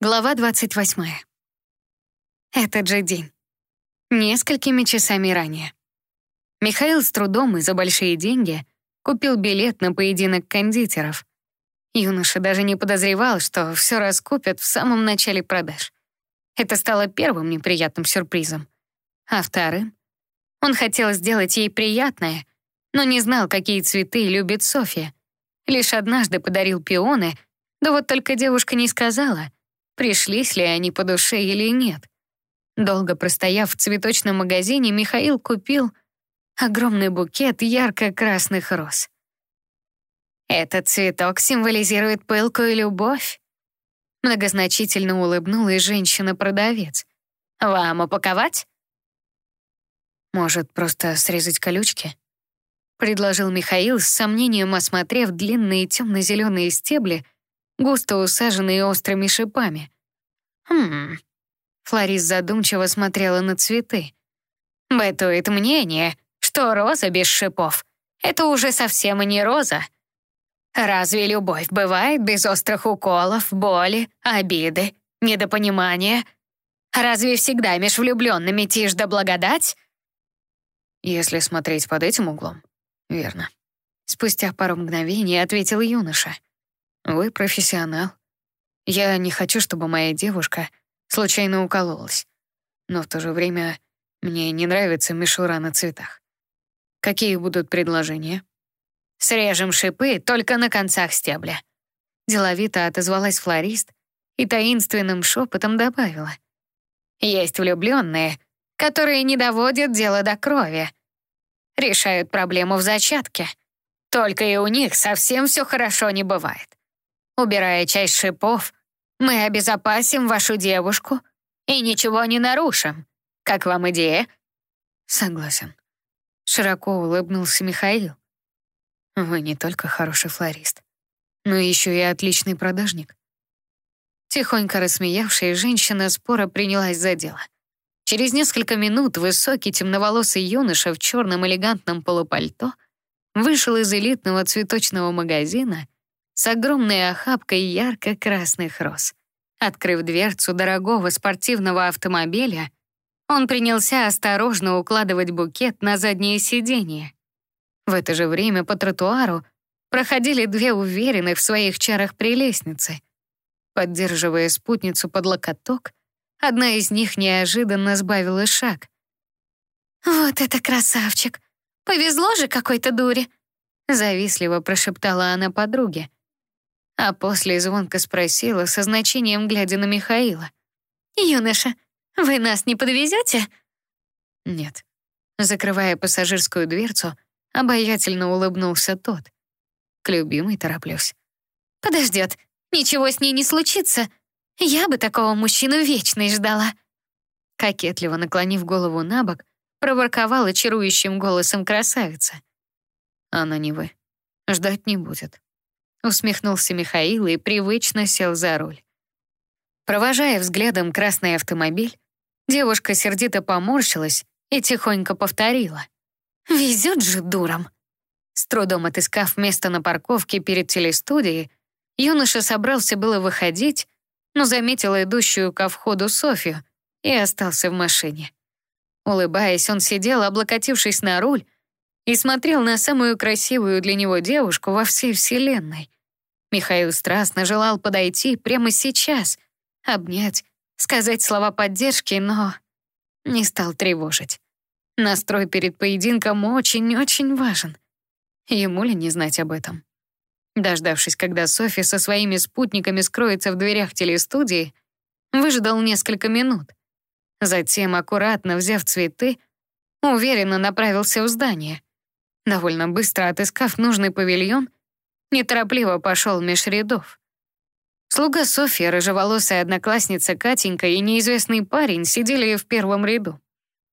Глава 28. Этот же день. Несколькими часами ранее. Михаил с трудом и за большие деньги купил билет на поединок кондитеров. Юноша даже не подозревал, что все раскупят в самом начале продаж. Это стало первым неприятным сюрпризом. А вторым? Он хотел сделать ей приятное, но не знал, какие цветы любит Софья. Лишь однажды подарил пионы, да вот только девушка не сказала — пришлись ли они по душе или нет. Долго простояв в цветочном магазине, Михаил купил огромный букет ярко-красных роз. «Этот цветок символизирует пылкую любовь», многозначительно улыбнулась женщина-продавец. «Вам упаковать?» «Может, просто срезать колючки?» предложил Михаил с сомнением, осмотрев длинные темно-зеленые стебли, густо усаженные острыми шипами. «Хм...» Флорис задумчиво смотрела на цветы. «Бытует мнение, что роза без шипов — это уже совсем и не роза. Разве любовь бывает без острых уколов, боли, обиды, недопонимания? Разве всегда меж влюбленными тишь да благодать?» Если смотреть под этим углом, верно. Спустя пару мгновений ответил юноша. Вы профессионал. Я не хочу, чтобы моя девушка случайно укололась. Но в то же время мне не нравится мишура на цветах. Какие будут предложения? Срежем шипы только на концах стебля. Деловито отозвалась флорист и таинственным шепотом добавила. Есть влюбленные, которые не доводят дело до крови. Решают проблему в зачатке. Только и у них совсем все хорошо не бывает. Убирая часть шипов, мы обезопасим вашу девушку и ничего не нарушим. Как вам идея?» «Согласен». Широко улыбнулся Михаил. «Вы не только хороший флорист, но еще и отличный продажник». Тихонько рассмеявшая женщина спора принялась за дело. Через несколько минут высокий темноволосый юноша в черном элегантном полупальто вышел из элитного цветочного магазина с огромной охапкой ярко-красных роз. Открыв дверцу дорогого спортивного автомобиля, он принялся осторожно укладывать букет на заднее сиденье. В это же время по тротуару проходили две уверенных в своих чарах прелестницы. Поддерживая спутницу под локоток, одна из них неожиданно сбавила шаг. «Вот это красавчик! Повезло же какой-то дуре!» Завистливо прошептала она подруге а после звонко спросила со значением, глядя на Михаила. «Юноша, вы нас не подвезете?» «Нет». Закрывая пассажирскую дверцу, обаятельно улыбнулся тот. К любимой тороплюсь. «Подождет. Ничего с ней не случится. Я бы такого мужчину вечно ждала». Кокетливо наклонив голову на бок, проворковала чарующим голосом красавица. «Она не вы. Ждать не будет. Усмехнулся Михаил и привычно сел за руль. Провожая взглядом красный автомобиль, девушка сердито поморщилась и тихонько повторила. «Везет же дурам!» С трудом отыскав место на парковке перед телестудией, юноша собрался было выходить, но заметил идущую ко входу Софию и остался в машине. Улыбаясь, он сидел, облокотившись на руль, и смотрел на самую красивую для него девушку во всей вселенной. Михаил страстно желал подойти прямо сейчас, обнять, сказать слова поддержки, но не стал тревожить. Настрой перед поединком очень-очень важен. Ему ли не знать об этом? Дождавшись, когда Софи со своими спутниками скроется в дверях телестудии, выждал несколько минут. Затем, аккуратно взяв цветы, уверенно направился в здание. Довольно быстро отыскав нужный павильон, неторопливо пошел меж рядов. Слуга Софья, рыжеволосая одноклассница Катенька и неизвестный парень сидели в первом ряду.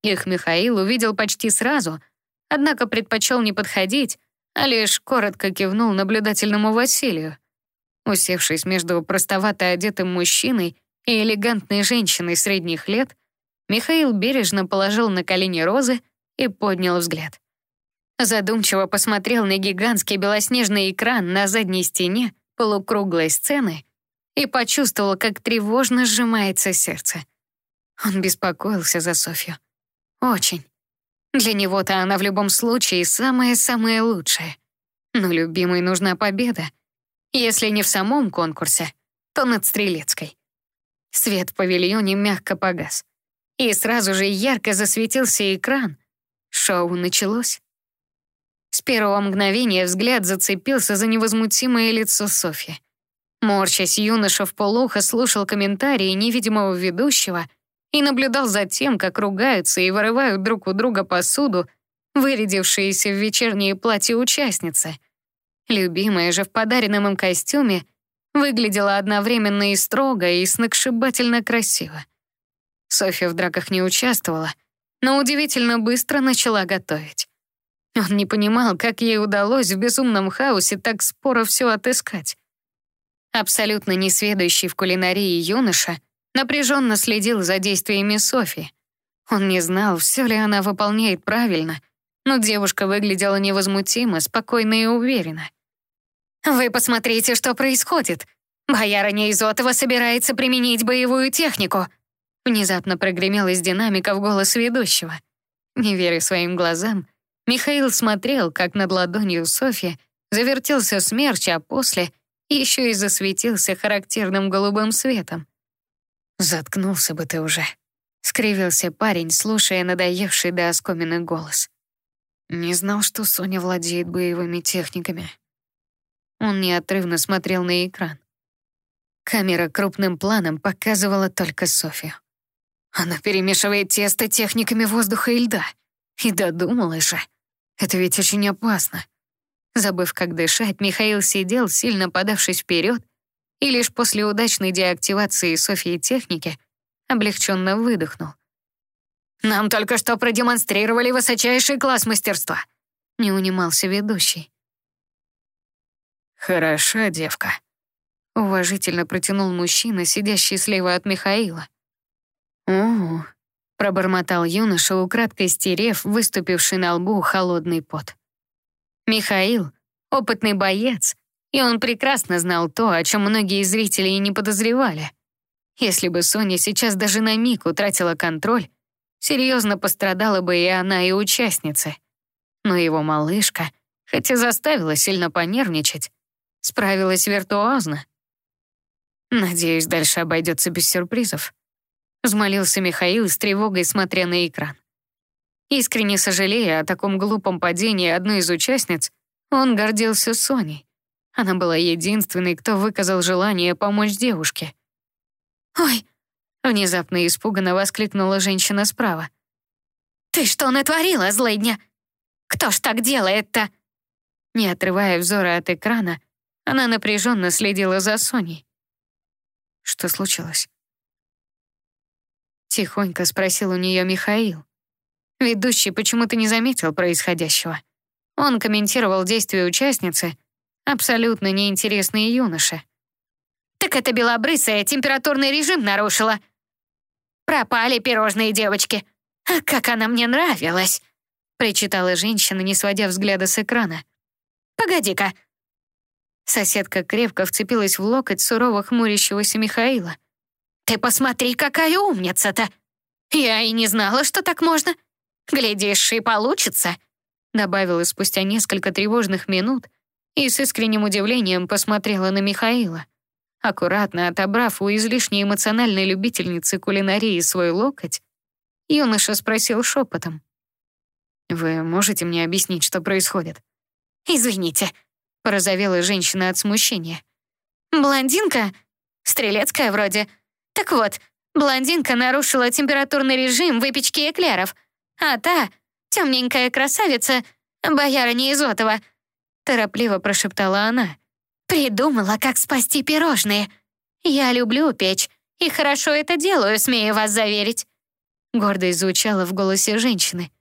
Их Михаил увидел почти сразу, однако предпочел не подходить, а лишь коротко кивнул наблюдательному Василию. Усевшись между простовато одетым мужчиной и элегантной женщиной средних лет, Михаил бережно положил на колени розы и поднял взгляд. Задумчиво посмотрел на гигантский белоснежный экран на задней стене полукруглой сцены и почувствовал, как тревожно сжимается сердце. Он беспокоился за Софью. Очень. Для него-то она в любом случае самое-самое лучшее. Но любимой нужна победа. Если не в самом конкурсе, то над Стрелецкой. Свет в павильоне мягко погас. И сразу же ярко засветился экран. Шоу началось. С первого мгновения взгляд зацепился за невозмутимое лицо Софьи. Морщась, юноша в полухо слушал комментарии невидимого ведущего и наблюдал за тем, как ругаются и вырывают друг у друга посуду вырядившиеся в вечернее платье участницы. Любимая же в подаренном им костюме выглядела одновременно и строго, и сногсшибательно красиво. Софья в драках не участвовала, но удивительно быстро начала готовить. Он не понимал, как ей удалось в безумном хаосе так споро все отыскать. Абсолютно несведущий в кулинарии юноша напряженно следил за действиями Софи. Он не знал, все ли она выполняет правильно, но девушка выглядела невозмутимо, спокойно и уверенно. «Вы посмотрите, что происходит. Боярыня Изотова собирается применить боевую технику», внезапно прогремел из динамиков голос ведущего. Не веря своим глазам, Михаил смотрел, как над ладонью Софьи завертелся смерч, а после еще и засветился характерным голубым светом. «Заткнулся бы ты уже», — скривился парень, слушая надоевший до оскомины голос. Не знал, что Соня владеет боевыми техниками. Он неотрывно смотрел на экран. Камера крупным планом показывала только Софию. Она перемешивает тесто техниками воздуха и льда. И додумалась же. Это ведь очень опасно. Забыв, как дышать, Михаил сидел, сильно подавшись вперед, и лишь после удачной деактивации Софьи техники облегченно выдохнул. «Нам только что продемонстрировали высочайший класс мастерства», — не унимался ведущий. «Хороша девка», — уважительно протянул мужчина, сидящий слева от Михаила. «О, пробормотал юноша, украдкой стерев выступивший на лбу холодный пот. Михаил — опытный боец, и он прекрасно знал то, о чем многие зрители и не подозревали. Если бы Соня сейчас даже на миг утратила контроль, серьезно пострадала бы и она, и участницы. Но его малышка, хотя заставила сильно понервничать, справилась виртуозно. Надеюсь, дальше обойдется без сюрпризов. Взмолился Михаил с тревогой, смотря на экран. Искренне сожалея о таком глупом падении одной из участниц, он гордился Соней. Она была единственной, кто выказал желание помочь девушке. «Ой!» — внезапно испуганно воскликнула женщина справа. «Ты что натворила, злыдня? Кто ж так делает-то?» Не отрывая взора от экрана, она напряженно следила за Соней. Что случилось? Тихонько спросил у нее Михаил. Ведущий почему-то не заметил происходящего. Он комментировал действия участницы, абсолютно неинтересные юноши. «Так это белобрысая температурный режим нарушила. Пропали пирожные девочки. А как она мне нравилась!» причитала женщина, не сводя взгляда с экрана. «Погоди-ка». Соседка крепко вцепилась в локоть сурово хмурящегося Михаила. «Ты посмотри, какая умница-то! Я и не знала, что так можно. Глядишь, и получится!» Добавила спустя несколько тревожных минут и с искренним удивлением посмотрела на Михаила. Аккуратно отобрав у излишне эмоциональной любительницы кулинарии свой локоть, юноша спросил шепотом. «Вы можете мне объяснить, что происходит?» «Извините», — порозовела женщина от смущения. «Блондинка? Стрелецкая вроде. Так вот, блондинка нарушила температурный режим выпечки эклеров, а та, темненькая красавица, боярыня Изотова, торопливо прошептала она. «Придумала, как спасти пирожные. Я люблю печь и хорошо это делаю, смею вас заверить». Гордость звучала в голосе женщины.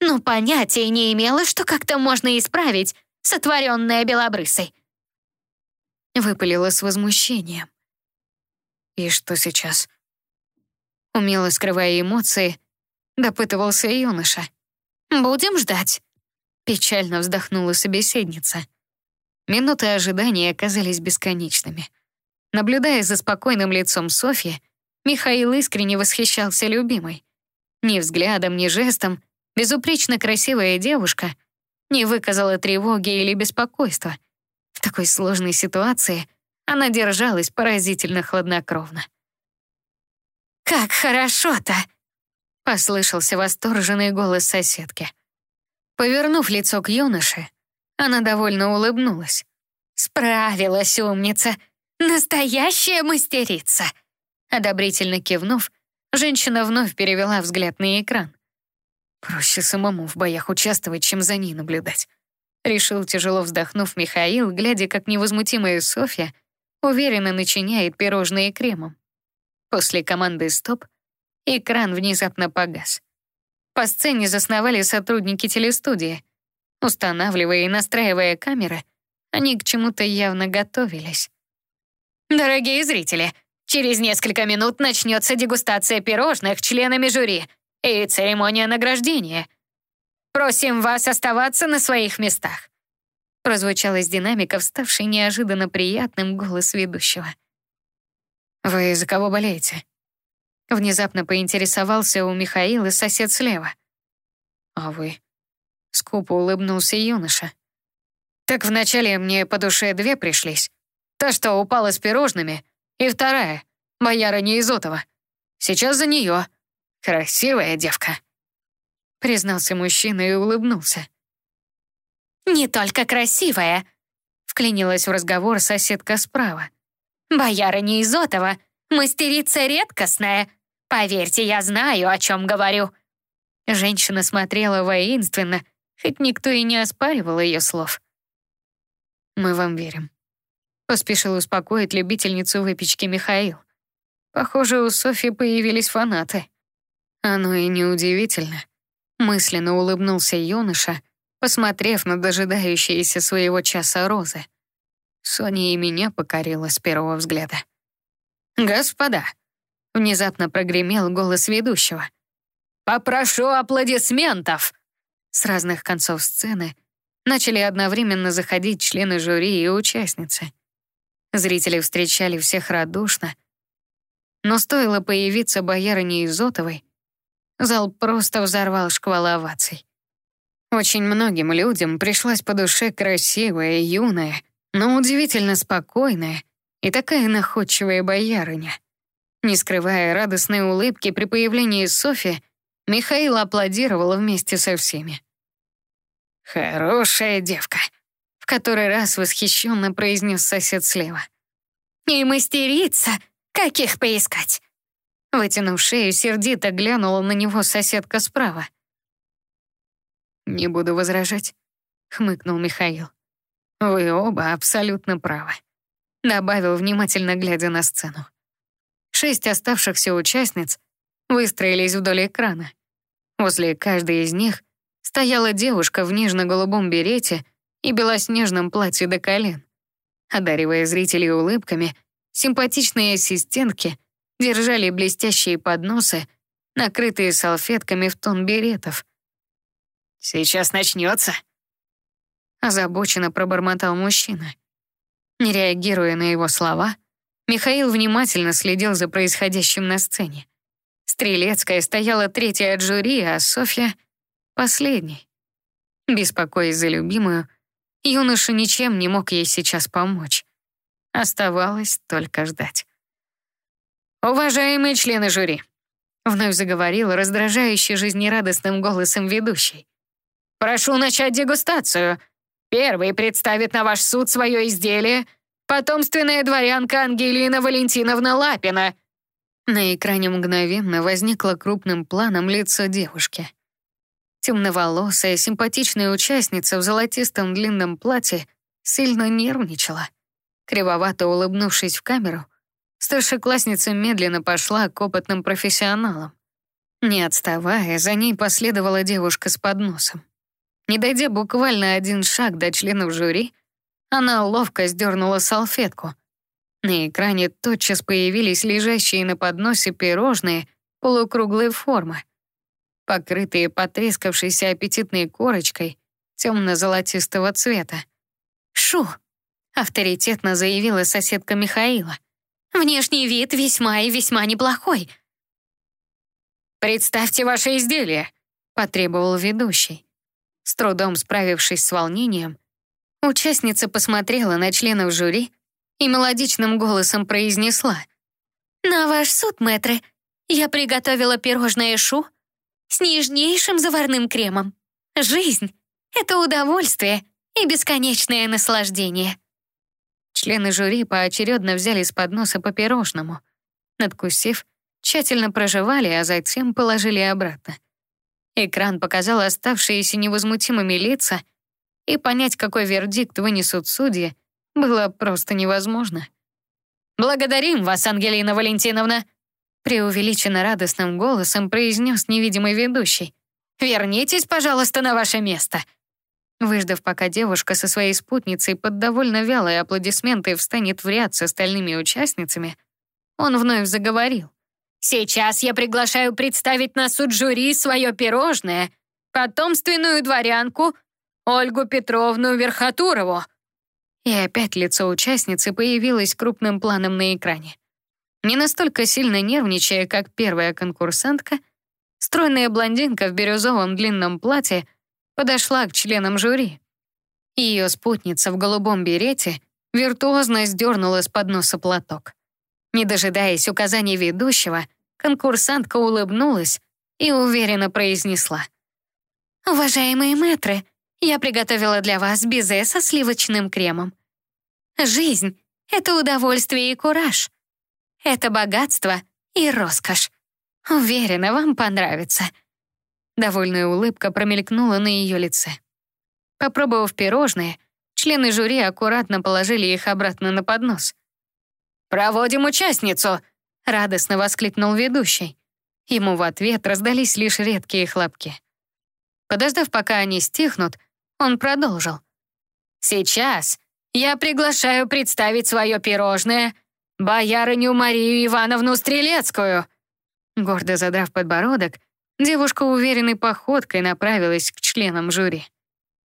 Но понятия не имела, что как-то можно исправить сотворенное белобрысой. Выпалила с возмущением. И что сейчас? Умело скрывая эмоции, допытывался юноша. «Будем ждать», — печально вздохнула собеседница. Минуты ожидания оказались бесконечными. Наблюдая за спокойным лицом Софьи, Михаил искренне восхищался любимой. Ни взглядом, ни жестом безупречно красивая девушка не выказала тревоги или беспокойства. В такой сложной ситуации она держалась поразительно хладнокровно. «Как хорошо-то!» — послышался восторженный голос соседки. Повернув лицо к юноше, она довольно улыбнулась. «Справилась, умница! Настоящая мастерица!» Одобрительно кивнув, женщина вновь перевела взгляд на экран. Проще самому в боях участвовать, чем за ней наблюдать. Решил, тяжело вздохнув Михаил, глядя, как невозмутимая Софья уверенно начиняет пирожные кремом. После команды «Стоп» экран внезапно погас. По сцене засновали сотрудники телестудии. Устанавливая и настраивая камеры, они к чему-то явно готовились. «Дорогие зрители, через несколько минут начнется дегустация пирожных членами жюри и церемония награждения. Просим вас оставаться на своих местах», прозвучал из динамиков ставший неожиданно приятным голос ведущего. «Вы за кого болеете?» Внезапно поинтересовался у Михаила сосед слева. «А вы?» Скупо улыбнулся юноша. «Так вначале мне по душе две пришлись. Та, что упала с пирожными, и вторая, бояра Неизотова. Сейчас за нее. Красивая девка». Признался мужчина и улыбнулся. «Не только красивая», — вклинилась в разговор соседка справа. «Бояра Неизотова, мастерица редкостная, Поверьте, я знаю, о чем говорю». Женщина смотрела воинственно, хоть никто и не оспаривал ее слов. «Мы вам верим», — поспешил успокоить любительницу выпечки Михаил. Похоже, у Софьи появились фанаты. Оно и неудивительно. Мысленно улыбнулся юноша, посмотрев на дожидающиеся своего часа розы. Соня и меня покорила с первого взгляда. «Господа», Внезапно прогремел голос ведущего. «Попрошу аплодисментов!» С разных концов сцены начали одновременно заходить члены жюри и участницы. Зрители встречали всех радушно, но стоило появиться боярине Изотовой, зал просто взорвал шквал оваций. Очень многим людям пришлась по душе красивая, юная, но удивительно спокойная и такая находчивая боярыня. Не скрывая радостной улыбки при появлении Софи, Михаил аплодировал вместе со всеми. «Хорошая девка», — в который раз восхищенно произнес сосед слева. «И мастерица, каких поискать?» Вытянув шею, сердито глянула на него соседка справа. «Не буду возражать», — хмыкнул Михаил. «Вы оба абсолютно правы», — добавил, внимательно глядя на сцену. Шесть оставшихся участниц выстроились вдоль экрана. Возле каждой из них стояла девушка в нежно-голубом берете и белоснежном платье до колен. Одаривая зрителей улыбками, симпатичные ассистентки держали блестящие подносы, накрытые салфетками в тон беретов. «Сейчас начнется», — озабоченно пробормотал мужчина. Не реагируя на его слова, Михаил внимательно следил за происходящим на сцене. Стрелецкая стояла третья от жюри, а Софья — последней. Беспокоясь за любимую, юноша ничем не мог ей сейчас помочь. Оставалось только ждать. «Уважаемые члены жюри», — вновь заговорил раздражающий жизнерадостным голосом ведущий. «Прошу начать дегустацию. Первый представит на ваш суд свое изделие — Потомственная дворянка Ангелина Валентиновна Лапина». На экране мгновенно возникло крупным планом лицо девушки. Темноволосая, симпатичная участница в золотистом длинном платье сильно нервничала. Кривовато улыбнувшись в камеру, старшеклассница медленно пошла к опытным профессионалам. Не отставая, за ней последовала девушка с подносом. Не дойдя буквально один шаг до членов жюри, она ловко сдернула салфетку. На экране тотчас появились лежащие на подносе пирожные полукруглой формы, покрытые потрескавшейся аппетитной корочкой темно-золотистого цвета. «Шу!» — авторитетно заявила соседка Михаила. Внешний вид весьма и весьма неплохой. «Представьте ваше изделие», — потребовал ведущий. С трудом справившись с волнением, участница посмотрела на членов жюри и мелодичным голосом произнесла. «На ваш суд, мэтры, я приготовила пирожное шу с нежнейшим заварным кремом. Жизнь — это удовольствие и бесконечное наслаждение». Члены жюри поочередно взяли с подноса по пирожному. Надкусив, тщательно прожевали, а затем положили обратно. Экран показал оставшиеся невозмутимыми лица, и понять, какой вердикт вынесут судьи, было просто невозможно. «Благодарим вас, Ангелина Валентиновна!» преувеличенно радостным голосом произнес невидимый ведущий. «Вернитесь, пожалуйста, на ваше место!» Выждав, пока девушка со своей спутницей под довольно вялые аплодисменты встанет в ряд с остальными участницами, он вновь заговорил. «Сейчас я приглашаю представить на суд жюри свое пирожное, потомственную дворянку Ольгу Петровну Верхотурову». И опять лицо участницы появилось крупным планом на экране. Не настолько сильно нервничая, как первая конкурсантка, стройная блондинка в бирюзовом длинном платье — подошла к членам жюри. Ее спутница в голубом берете виртуозно сдернула с подноса платок. Не дожидаясь указаний ведущего, конкурсантка улыбнулась и уверенно произнесла. «Уважаемые мэтры, я приготовила для вас безе со сливочным кремом. Жизнь — это удовольствие и кураж. Это богатство и роскошь. Уверена, вам понравится. Довольная улыбка промелькнула на ее лице. Попробовав пирожные, члены жюри аккуратно положили их обратно на поднос. «Проводим участницу!» — радостно воскликнул ведущий. Ему в ответ раздались лишь редкие хлопки. Подождав, пока они стихнут, он продолжил. «Сейчас я приглашаю представить свое пирожное боярыню Марию Ивановну Стрелецкую». Гордо задрав подбородок, Девушка уверенной походкой направилась к членам жюри.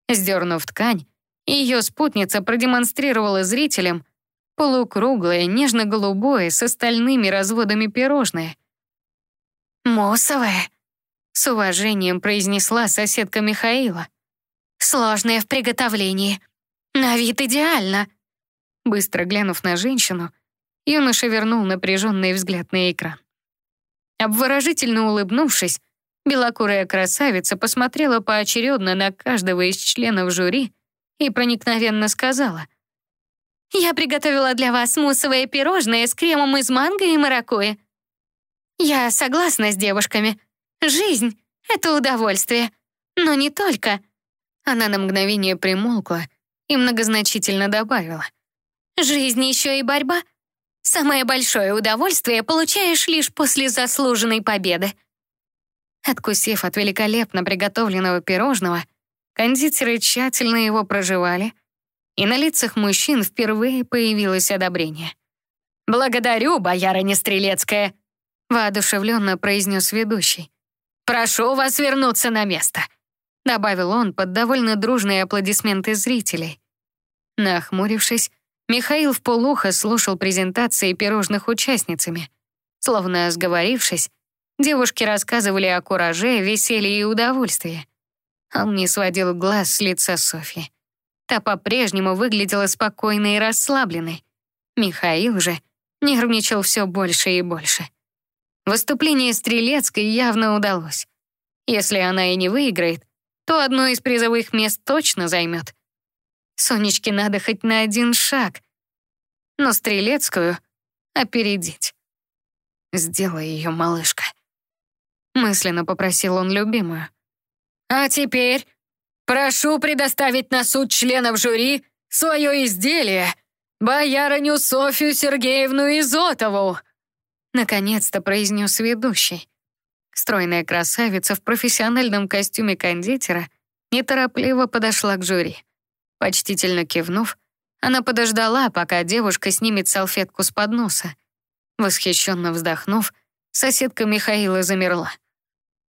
Сдернув ткань, ее спутница продемонстрировала зрителям полукруглое, нежно-голубое с остальными разводами пирожное. «Муссовое», — с уважением произнесла соседка Михаила. «Сложное в приготовлении. На вид идеально». Быстро глянув на женщину, юноша вернул напряженный взгляд на экран. Обворожительно улыбнувшись, Белокурая красавица посмотрела поочередно на каждого из членов жюри и проникновенно сказала. «Я приготовила для вас муссовое пирожное с кремом из манго и маракуйи. Я согласна с девушками. Жизнь — это удовольствие. Но не только». Она на мгновение примолкла и многозначительно добавила. «Жизнь еще и борьба. Самое большое удовольствие получаешь лишь после заслуженной победы». Откусив от великолепно приготовленного пирожного, кондитеры тщательно его проживали, и на лицах мужчин впервые появилось одобрение. «Благодарю, боярыня Стрелецкая», — воодушевленно произнес ведущий. «Прошу вас вернуться на место», — добавил он под довольно дружные аплодисменты зрителей. Нахмурившись, Михаил в полухо слушал презентации пирожных участницами. Словно сговорившись, Девушки рассказывали о кураже, веселье и удовольствии. Он не сводил глаз с лица Софьи. Та по-прежнему выглядела спокойной и расслабленной. Михаил же нервничал все больше и больше. Выступление Стрелецкой явно удалось. Если она и не выиграет, то одно из призовых мест точно займет. Сонечке надо хоть на один шаг. Но Стрелецкую опередить. Сделай ее, малышка. Мысленно попросил он любимую. «А теперь прошу предоставить на суд членов жюри свое изделие, боярыню Софью Сергеевну Изотову!» Наконец-то произнес ведущий. Стройная красавица в профессиональном костюме кондитера неторопливо подошла к жюри. Почтительно кивнув, она подождала, пока девушка снимет салфетку с подноса. Восхищенно вздохнув, соседка Михаила замерла.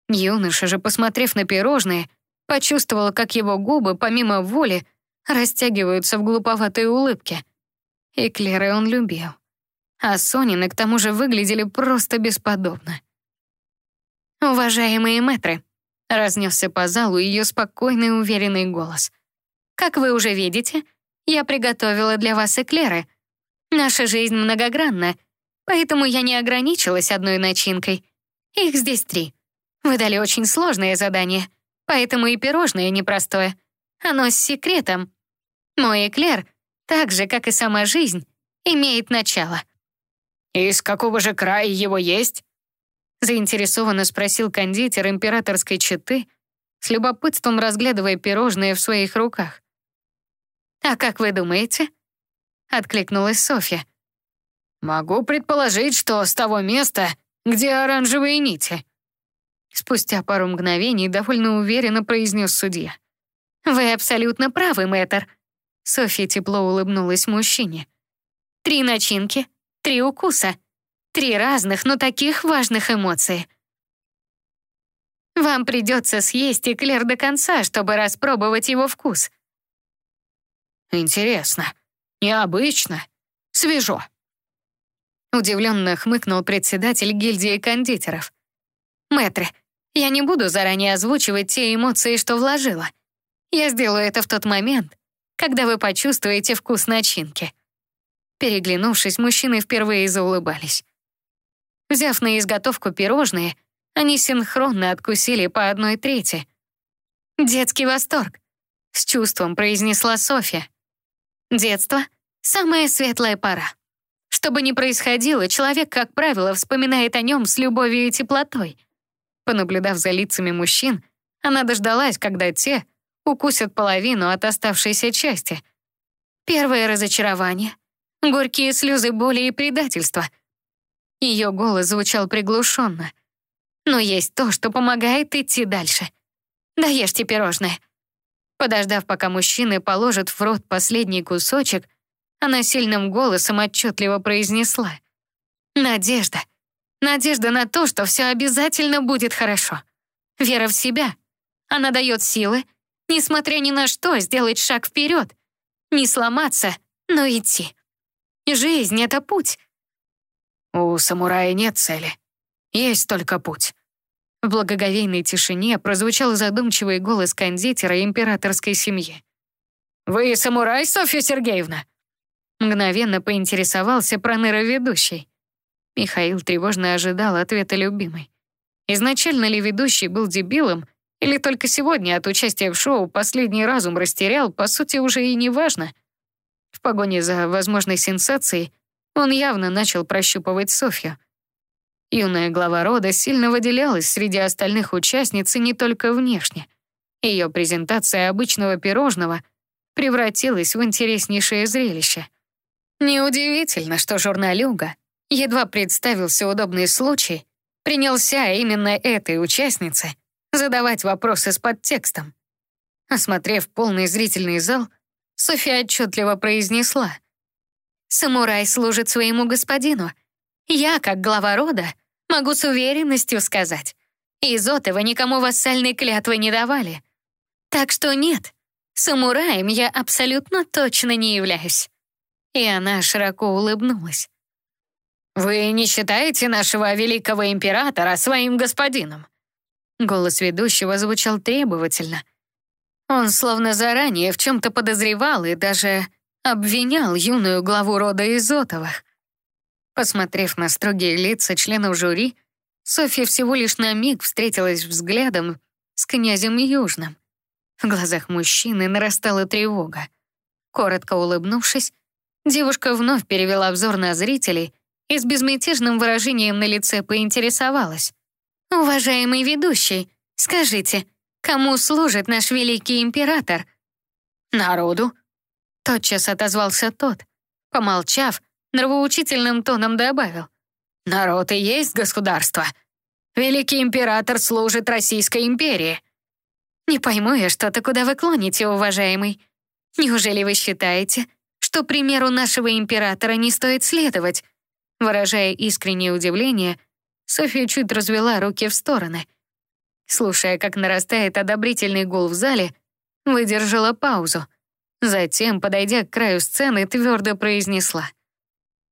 Юноша же, посмотрев на пирожные, почувствовал, как его губы, помимо воли, растягиваются в глуповатой улыбке. Эклеры он любил. А Сонины к тому же выглядели просто бесподобно. «Уважаемые мэтры», — разнесся по залу ее спокойный и уверенный голос. «Как вы уже видите, я приготовила для вас эклеры. Наша жизнь многогранна, поэтому я не ограничилась одной начинкой. Их здесь три. Вы дали очень сложное задание, поэтому и пирожное непростое. Оно с секретом. Мой эклер, так же, как и сама жизнь, имеет начало». «Из какого же края его есть?» заинтересованно спросил кондитер императорской четы, с любопытством разглядывая пирожные в своих руках. «А как вы думаете?» — откликнулась Софья. «Могу предположить, что с того места, где оранжевые нити». Спустя пару мгновений довольно уверенно произнес судья. «Вы абсолютно правы, мэтр». Софья тепло улыбнулась мужчине. «Три начинки, три укуса. Три разных, но таких важных эмоции. Вам придется съесть эклер до конца, чтобы распробовать его вкус. Интересно, необычно, свежо. Удивленно хмыкнул председатель гильдии кондитеров. Мэтры, я не буду заранее озвучивать те эмоции, что вложила. Я сделаю это в тот момент, когда вы почувствуете вкус начинки. Переглянувшись, мужчины впервые заулыбались. Взяв на изготовку пирожные, они синхронно откусили по одной трети. «Детский восторг», — с чувством произнесла Софья. «Детство — самая светлая пора. Что бы ни происходило, человек, как правило, вспоминает о нем с любовью и теплотой». Понаблюдав за лицами мужчин, она дождалась, когда те укусят половину от оставшейся части. Первое разочарование, горькие слезы боли и предательства — ее голос звучал приглушенно. Но есть то, что помогает идти дальше. Доешьте пирожное. Подождав, пока мужчины положат в рот последний кусочек, она сильным голосом отчетливо произнесла. «Надежда. Надежда на то, что все обязательно будет хорошо. Вера в себя. Она дает силы, несмотря ни на что, сделать шаг вперед. Не сломаться, но идти. Жизнь — это путь, у самурая нет цели. Есть только путь. В благоговейной тишине прозвучал задумчивый голос кондитера императорской семьи. «Вы самурай, Софья Сергеевна?» Мгновенно поинтересовался проныра-ведущий. Михаил тревожно ожидал ответа любимой. Изначально ли ведущий был дебилом, или только сегодня от участия в шоу последний разум растерял, по сути, уже и не важно. В погоне за возможной сенсацией он явно начал прощупывать Софью. Юная глава рода сильно выделялась среди остальных участниц и не только внешне. Ее презентация обычного пирожного превратилась в интереснейшее зрелище. Неудивительно, что журналюга, едва представился удобный случай, принялся именно этой участнице задавать вопросы с подтекстом. Осмотрев полный зрительный зал, Софья отчетливо произнесла — Самурай служит своему господину. Я, как глава рода, могу с уверенностью сказать, Изотова никому вассальной клятвы не давали. Так что нет, самураем я абсолютно точно не являюсь. И она широко улыбнулась. «Вы не считаете нашего великого императора своим господином?» Голос ведущего звучал требовательно. Он словно заранее в чем-то подозревал и даже обвинял юную главу рода Изотовых. Посмотрев на строгие лица членов жюри, Софья всего лишь на миг встретилась взглядом с князем Южным. В глазах мужчины нарастала тревога. Коротко улыбнувшись, девушка вновь перевела взор на зрителей и с безмятежным выражением на лице поинтересовалась. «Уважаемый ведущий, скажите, кому служит наш великий император?» «Народу», Тотчас отозвался тот. Помолчав, нравоучительным тоном добавил. «Народ и есть государство. Великий император служит Российской империи». «Не пойму я что-то, куда вы клоните, уважаемый. Неужели вы считаете, что примеру нашего императора не стоит следовать?» Выражая искреннее удивление, Софья чуть развела руки в стороны. Слушая, как нарастает одобрительный гул в зале, выдержала паузу — Затем, подойдя к краю сцены, твердо произнесла.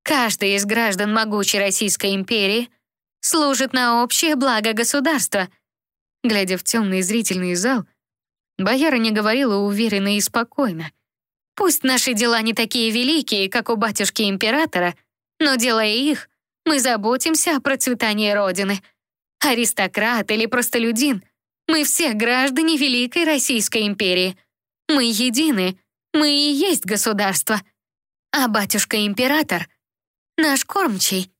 Каждый из граждан могучей Российской империи служит на общее благо государства. Глядя в темный зрительный зал, бояра не говорила уверенно и спокойно. Пусть наши дела не такие великие, как у батюшки-императора, но делая их, мы заботимся о процветании Родины. Аристократ или простолюдин, мы все граждане Великой Российской империи. Мы едины, мы и есть государство. А батюшка-император — наш кормчий.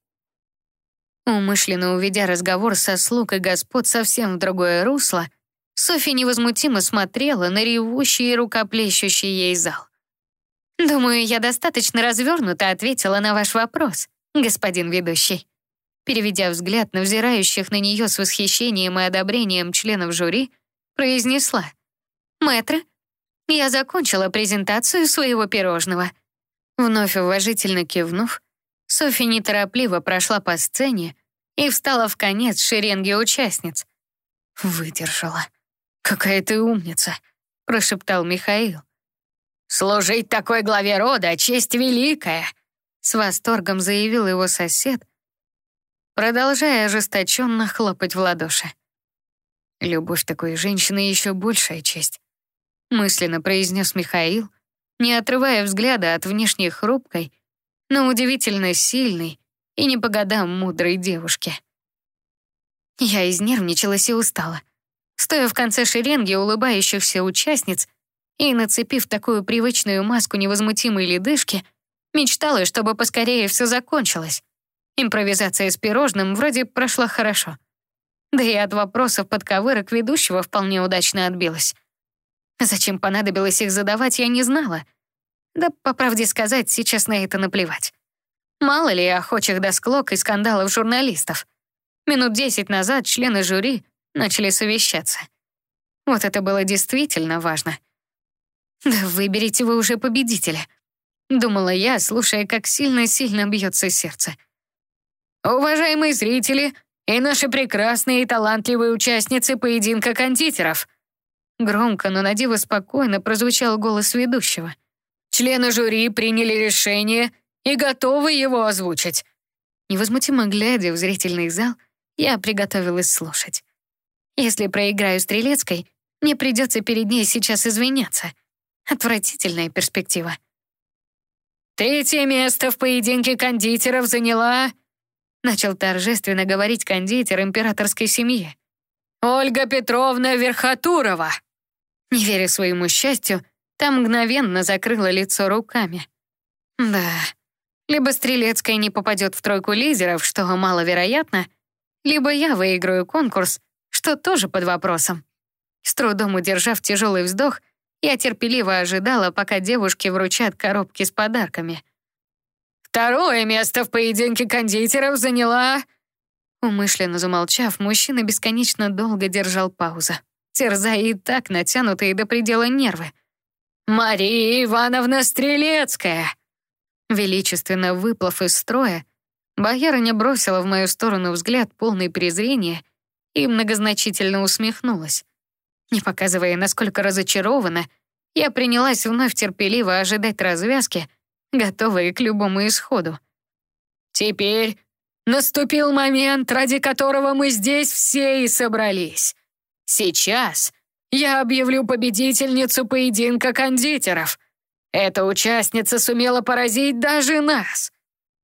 Умышленно уведя разговор со слуг и господ совсем в другое русло, Софья невозмутимо смотрела на ревущий и рукоплещущий ей зал. «Думаю, я достаточно развернуто ответила на ваш вопрос, господин ведущий». Переведя взгляд на взирающих на нее с восхищением и одобрением членов жюри, произнесла «Мэтр, я закончила презентацию своего пирожного». Вновь уважительно кивнув, Софья неторопливо прошла по сцене и встала в конец шеренги участниц. «Выдержала. Какая ты умница», — прошептал Михаил. «Служить такой главе рода — честь великая!» С восторгом заявил его сосед, продолжая ожесточенно хлопать в ладоши. «Любовь такой женщины — еще большая честь», — мысленно произнес Михаил, не отрывая взгляда от внешней хрупкой, но удивительно сильной и не по годам мудрой девушки. Я изнервничалась и устала. Стоя в конце шеренги улыбающихся участниц, и, нацепив такую привычную маску невозмутимой ледышки, мечтала, чтобы поскорее все закончилось. Импровизация с пирожным вроде прошла хорошо. Да и от вопросов подковырок ведущего вполне удачно отбилась. Зачем понадобилось их задавать, я не знала. Да, по правде сказать, сейчас на это наплевать. Мало ли охочих до склок и скандалов журналистов. Минут десять назад члены жюри начали совещаться. Вот это было действительно важно. «Да выберите вы уже победителя», — думала я, слушая, как сильно-сильно бьется сердце. «Уважаемые зрители и наши прекрасные и талантливые участницы поединка кондитеров», громко, но на диво спокойно прозвучал голос ведущего. «Члены жюри приняли решение и готовы его озвучить». Невозмутимо глядя в зрительный зал, я приготовилась слушать. Если проиграю Стрелецкой, мне придется перед ней сейчас извиняться — Отвратительная перспектива. «Третье место в поединке кондитеров заняла...» Начал торжественно говорить кондитер императорской семьи. «Ольга Петровна Верхотурова!» Не веря своему счастью, там мгновенно закрыла лицо руками. Да, либо Стрелецкая не попадет в тройку лидеров, что маловероятно, либо я выиграю конкурс, что тоже под вопросом. С трудом удержав тяжелый вздох, я терпеливо ожидала, пока девушки вручат коробки с подарками. «Второе место в поединке кондитеров заняла...» Умышленно замолчав, мужчина бесконечно долго держал паузу, терзая и так натянутые до предела нервы. «Мария Ивановна Стрелецкая!» Величественно выплыв из строя, боярыня бросила в мою сторону взгляд полный презрения и многозначительно усмехнулась. Не показывая, насколько разочарована, я принялась вновь терпеливо ожидать развязки, готовая к любому исходу. «Теперь наступил момент, ради которого мы здесь все и собрались. Сейчас я объявлю победительницу поединка кондитеров. Эта участница сумела поразить даже нас»,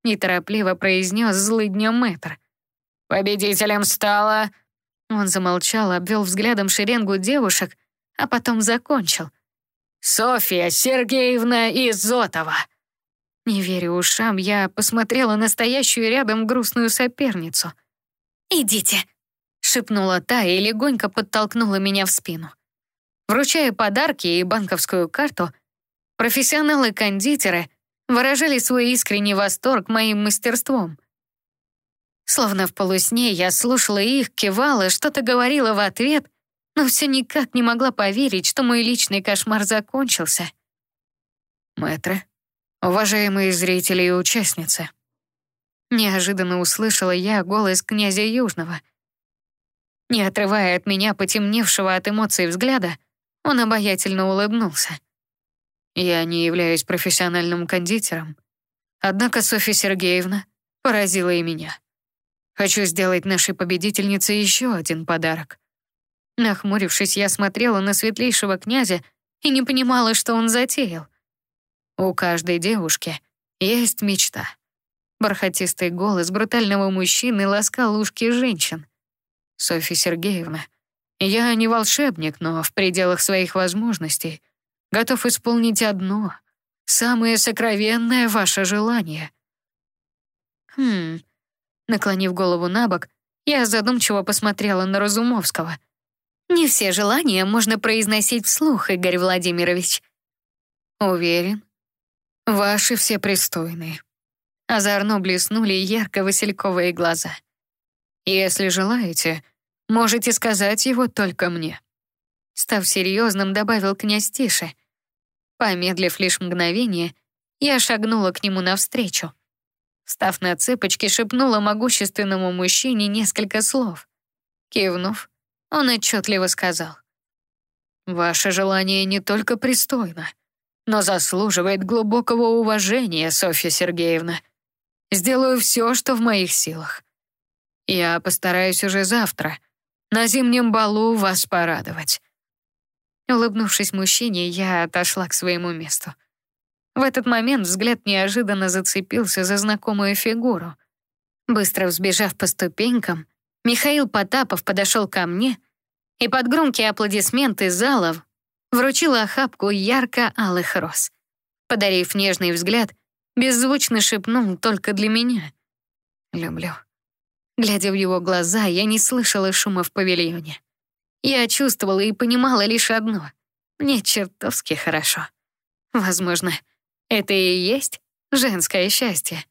неторопливо произнес злый мэтр. Победителем стала он замолчал, обвел взглядом шеренгу девушек, а потом закончил. «Софья Сергеевна Изотова!» Не веря ушам, я посмотрела на стоящую рядом грустную соперницу. «Идите», — шепнула та и легонько подтолкнула меня в спину. Вручая подарки и банковскую карту, профессионалы-кондитеры выражали свой искренний восторг моим мастерством — Словно в полусне я слушала их, кивала, что-то говорила в ответ, но все никак не могла поверить, что мой личный кошмар закончился. Мэтры, уважаемые зрители и участницы. Неожиданно услышала я голос князя Южного. Не отрывая от меня потемневшего от эмоций взгляда, он обаятельно улыбнулся. Я не являюсь профессиональным кондитером, Однако Софья Сергеевна поразила и меня. Хочу сделать нашей победительнице еще один подарок. Нахмурившись, я смотрела на светлейшего князя и не понимала, что он затеял. У каждой девушки есть мечта. Бархатистый голос брутального мужчины ласкал ушки женщин. Софья Сергеевна, я не волшебник, но в пределах своих возможностей готов исполнить одно, самое сокровенное ваше желание. Хм. Наклонив голову на бок, я задумчиво посмотрела на Разумовского. Не все желания можно произносить вслух, Игорь Владимирович. Уверен, ваши все пристойные. Озорно блеснули ярко-васильковые глаза. Если желаете, Можете сказать его только мне». Став серьезным, добавил князь тише. Помедлив лишь мгновение, я шагнула к нему навстречу. Став на цыпочки, шепнула могущественному мужчине несколько слов. Кивнув, он отчетливо сказал. «Ваше желание не только пристойно, но заслуживает глубокого уважения, Софья Сергеевна. Сделаю все, что в моих силах. Я постараюсь уже завтра — на зимнем балу вас порадовать». Улыбнувшись мужчине, я отошла к своему месту. В этот момент взгляд неожиданно зацепился за знакомую фигуру. Быстро взбежав по ступенькам, Михаил Потапов подошел ко мне и под громкие аплодисменты залов вручил охапку ярко-алых роз. Подарив нежный взгляд, беззвучно шепнул только для меня. «Люблю». Глядя в его глаза, я не слышала шума в павильоне. Я чувствовала и понимала лишь одно. Мне чертовски хорошо. Возможно, это и есть женское счастье.